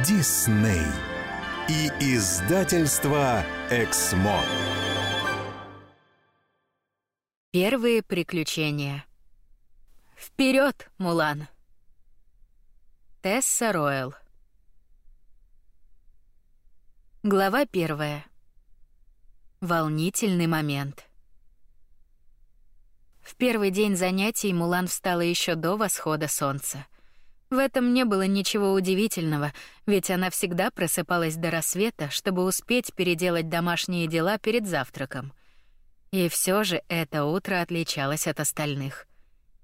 Дисней и издательство Эксмо. Первые приключения. Вперед, Мулан! Тесса Ройл. Глава первая. Волнительный момент. В первый день занятий Мулан встала еще до восхода солнца. В этом не было ничего удивительного, ведь она всегда просыпалась до рассвета, чтобы успеть переделать домашние дела перед завтраком. И все же это утро отличалось от остальных.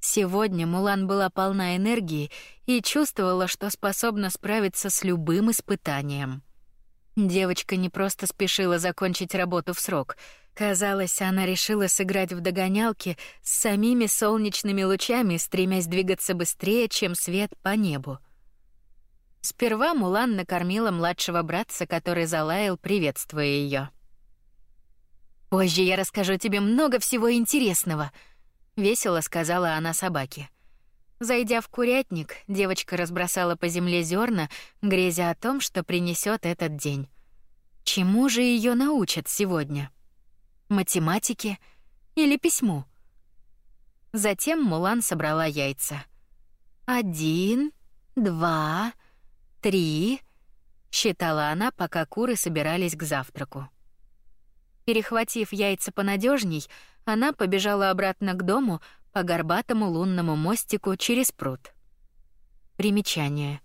Сегодня Мулан была полна энергии и чувствовала, что способна справиться с любым испытанием. Девочка не просто спешила закончить работу в срок — Казалось, она решила сыграть в догонялки с самими солнечными лучами, стремясь двигаться быстрее, чем свет по небу. Сперва Мулан накормила младшего братца, который залаял, приветствуя ее. «Позже я расскажу тебе много всего интересного», — весело сказала она собаке. Зайдя в курятник, девочка разбросала по земле зерна, грезя о том, что принесет этот день. Чему же ее научат сегодня? Математике или письму. Затем Мулан собрала яйца. Один, два, три, считала она, пока куры собирались к завтраку. Перехватив яйца понадежней, она побежала обратно к дому по горбатому лунному мостику через пруд. Примечание.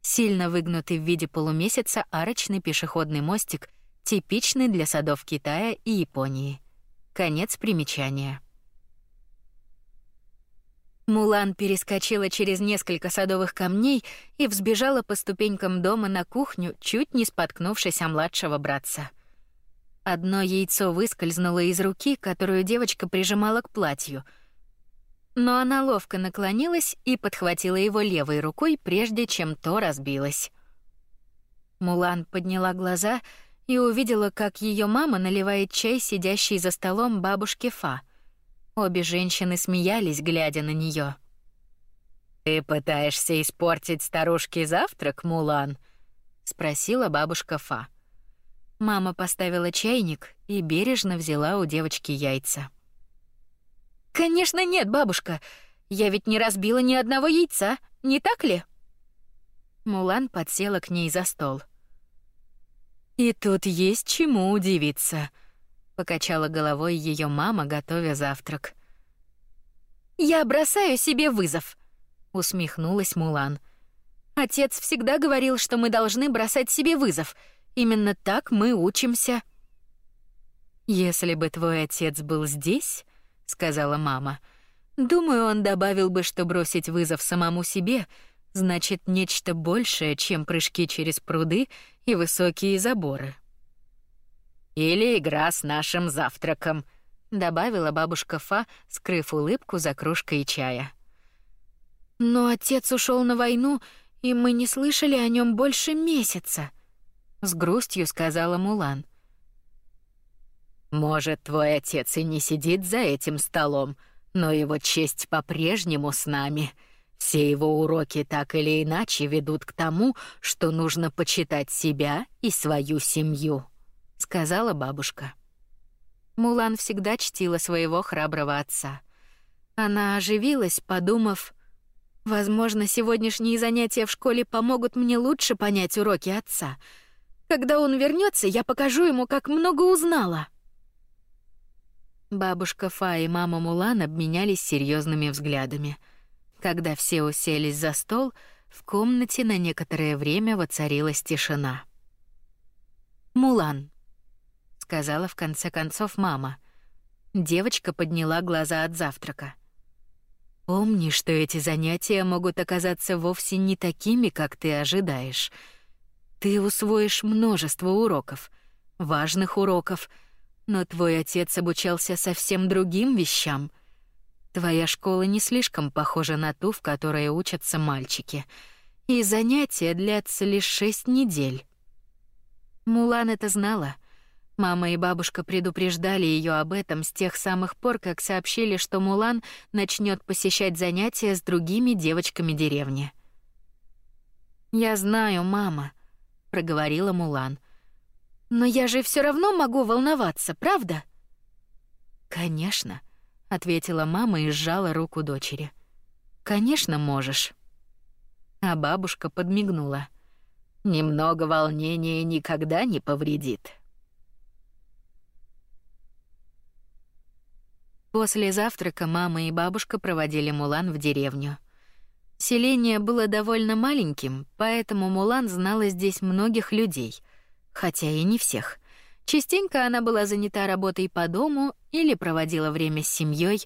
Сильно выгнутый в виде полумесяца арочный пешеходный мостик типичный для садов Китая и Японии. Конец примечания. Мулан перескочила через несколько садовых камней и взбежала по ступенькам дома на кухню, чуть не споткнувшись о младшего братца. Одно яйцо выскользнуло из руки, которую девочка прижимала к платью. Но она ловко наклонилась и подхватила его левой рукой, прежде чем то разбилось. Мулан подняла глаза и увидела, как ее мама наливает чай сидящей за столом бабушке Фа. Обе женщины смеялись, глядя на нее. Ты пытаешься испортить старушке завтрак, Мулан? спросила бабушка Фа. Мама поставила чайник и бережно взяла у девочки яйца. Конечно, нет, бабушка. Я ведь не разбила ни одного яйца, не так ли? Мулан подсела к ней за стол. И тут есть чему удивиться, покачала головой ее мама, готовя завтрак. Я бросаю себе вызов, усмехнулась Мулан. Отец всегда говорил, что мы должны бросать себе вызов. Именно так мы учимся. Если бы твой отец был здесь, сказала мама, думаю, он добавил бы, что бросить вызов самому себе значит нечто большее, чем прыжки через пруды и высокие заборы. Или игра с нашим завтраком, добавила бабушка Фа, скрыв улыбку за кружкой чая. Но отец ушел на войну, и мы не слышали о нем больше месяца, с грустью сказала Мулан. Может, твой отец и не сидит за этим столом, но его честь по-прежнему с нами, все его уроки так или иначе ведут к тому, что нужно почитать себя и свою семью, сказала бабушка. Мулан всегда чтила своего храброго отца. Она оживилась, подумав: возможно, сегодняшние занятия в школе помогут мне лучше понять уроки отца. Когда он вернется, я покажу ему, как много узнала. Бабушка Фа и мама Мулан обменялись серьезными взглядами. Когда все уселись за стол, в комнате на некоторое время воцарилась тишина. «Мулан», — сказала в конце концов мама. Девочка подняла глаза от завтрака. «Помни, что эти занятия могут оказаться вовсе не такими, как ты ожидаешь. Ты усвоишь множество уроков, важных уроков, но твой отец обучался совсем другим вещам — Твоя школа не слишком похожа на ту, в которой учатся мальчики, и занятия длятся лишь шесть недель. Мулан это знала. Мама и бабушка предупреждали ее об этом с тех самых пор, как сообщили, что Мулан начнет посещать занятия с другими девочками деревни. Я знаю, мама, проговорила Мулан. Но я же все равно могу волноваться, правда? Конечно, ответила мама и сжала руку дочери. Конечно, можешь. А бабушка подмигнула. Немного волнения никогда не повредит. После завтрака мама и бабушка проводили Мулан в деревню. Селение было довольно маленьким, поэтому Мулан знала здесь многих людей, хотя и не всех. Частенько она была занята работой по дому или проводила время с семьей,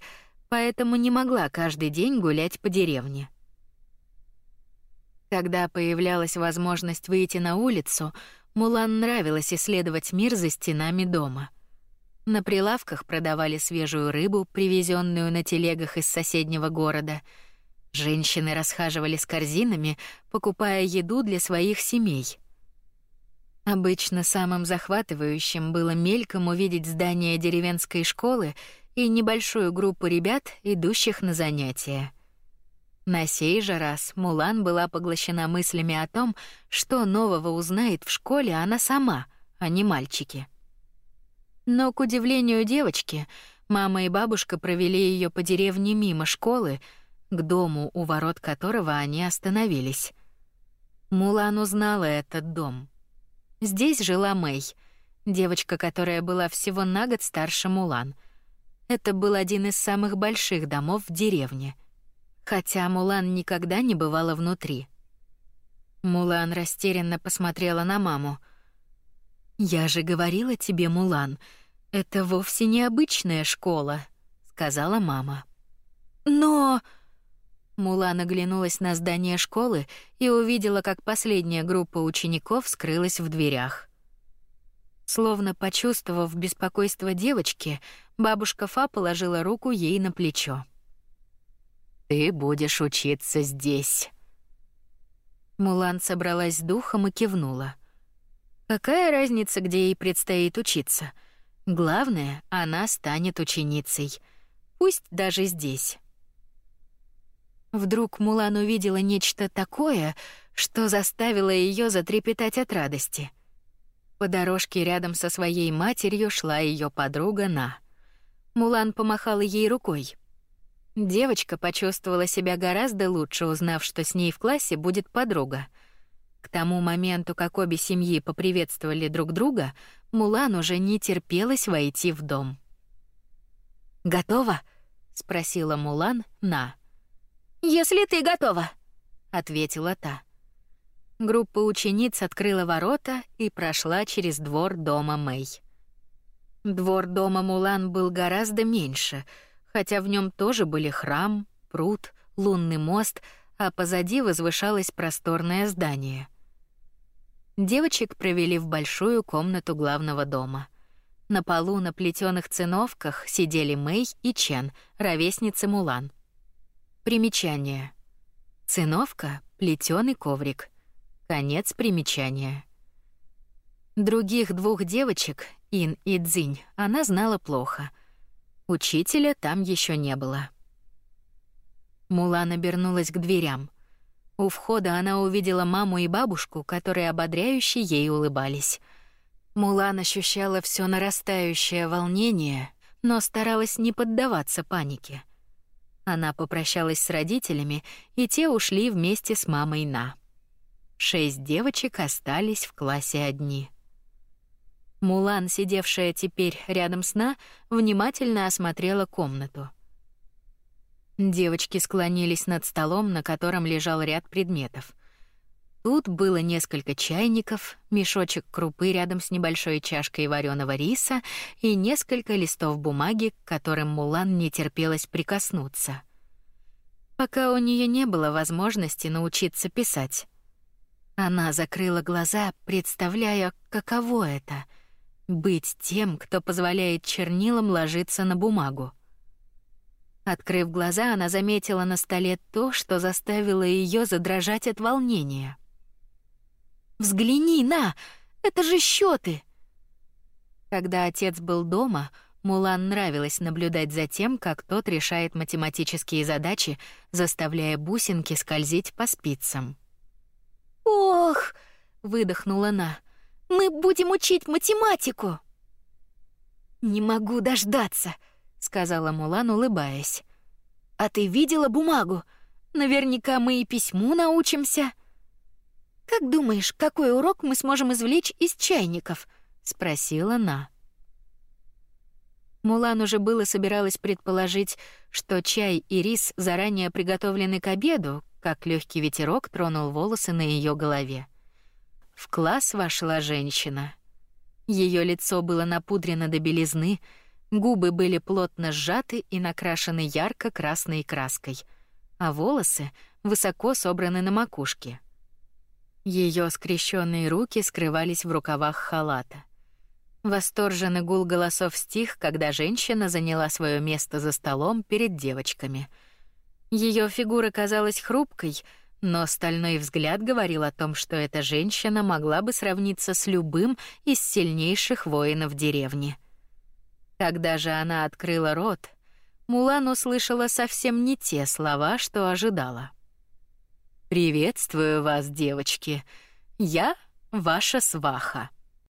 поэтому не могла каждый день гулять по деревне. Когда появлялась возможность выйти на улицу, Мулан нравилось исследовать мир за стенами дома. На прилавках продавали свежую рыбу, привезенную на телегах из соседнего города — Женщины расхаживали с корзинами, покупая еду для своих семей. Обычно самым захватывающим было мельком увидеть здание деревенской школы и небольшую группу ребят, идущих на занятия. На сей же раз Мулан была поглощена мыслями о том, что нового узнает в школе она сама, а не мальчики. Но к удивлению девочки, мама и бабушка провели ее по деревне мимо школы, к дому, у ворот которого они остановились. Мулан узнала этот дом. Здесь жила Мэй, девочка, которая была всего на год старше Мулан. Это был один из самых больших домов в деревне, хотя Мулан никогда не бывала внутри. Мулан растерянно посмотрела на маму. «Я же говорила тебе, Мулан, это вовсе не обычная школа», — сказала мама. «Но...» Мулан оглянулась на здание школы и увидела, как последняя группа учеников скрылась в дверях. Словно почувствовав беспокойство девочки, бабушка Фа положила руку ей на плечо. Ты будешь учиться здесь. Мулан собралась с духом и кивнула. Какая разница, где ей предстоит учиться? Главное, она станет ученицей. Пусть даже здесь. Вдруг Мулан увидела нечто такое, что заставило ее затрепетать от радости. По дорожке рядом со своей матерью шла ее подруга На. Мулан помахала ей рукой. Девочка почувствовала себя гораздо лучше, узнав, что с ней в классе будет подруга. К тому моменту, как обе семьи поприветствовали друг друга, Мулан уже не терпелось войти в дом. «Готова?» — спросила Мулан на. «Если ты готова», — ответила та. Группа учениц открыла ворота и прошла через двор дома Мэй. Двор дома Мулан был гораздо меньше, хотя в нем тоже были храм, пруд, лунный мост, а позади возвышалось просторное здание. Девочек провели в большую комнату главного дома. На полу на плетеных циновках сидели Мэй и Чен, ровесницы Мулан. Примечание. Циновка — плетёный коврик. Конец примечания. Других двух девочек, Ин и Цзинь, она знала плохо. Учителя там еще не было. Мулан обернулась к дверям. У входа она увидела маму и бабушку, которые ободряюще ей улыбались. Мулан ощущала все нарастающее волнение, но старалась не поддаваться панике. Она попрощалась с родителями, и те ушли вместе с мамой на. Шесть девочек остались в классе одни. Мулан, сидевшая теперь рядом с На, внимательно осмотрела комнату. Девочки склонились над столом, на котором лежал ряд предметов. Тут было несколько чайников, мешочек крупы рядом с небольшой чашкой вареного риса и несколько листов бумаги, к которым Мулан не терпелось прикоснуться. Пока у нее не было возможности научиться писать. Она закрыла глаза, представляя, каково это быть тем, кто позволяет чернилам ложиться на бумагу. Открыв глаза, она заметила на столе то, что заставило ее задрожать от волнения. Взгляни на, это же счеты. Когда отец был дома, Мулан нравилось наблюдать за тем, как тот решает математические задачи, заставляя бусинки скользить по спицам. Ох, выдохнула она. Мы будем учить математику. Не могу дождаться, сказала Мулан, улыбаясь. А ты видела бумагу? Наверняка мы и письму научимся. Как думаешь, какой урок мы сможем извлечь из чайников? спросила она. Мулан уже было собиралась предположить, что чай и рис заранее приготовлены к обеду, как легкий ветерок тронул волосы на ее голове. В класс вошла женщина. Ее лицо было напудрено до белизны, губы были плотно сжаты и накрашены ярко-красной краской, а волосы высоко собраны на макушке. Ее скрещенные руки скрывались в рукавах халата. Восторженный гул голосов стих, когда женщина заняла свое место за столом перед девочками. Ее фигура казалась хрупкой, но стальной взгляд говорил о том, что эта женщина могла бы сравниться с любым из сильнейших воинов деревни. Когда же она открыла рот, Мулан услышала совсем не те слова, что ожидала. «Приветствую вас, девочки. Я ваша сваха».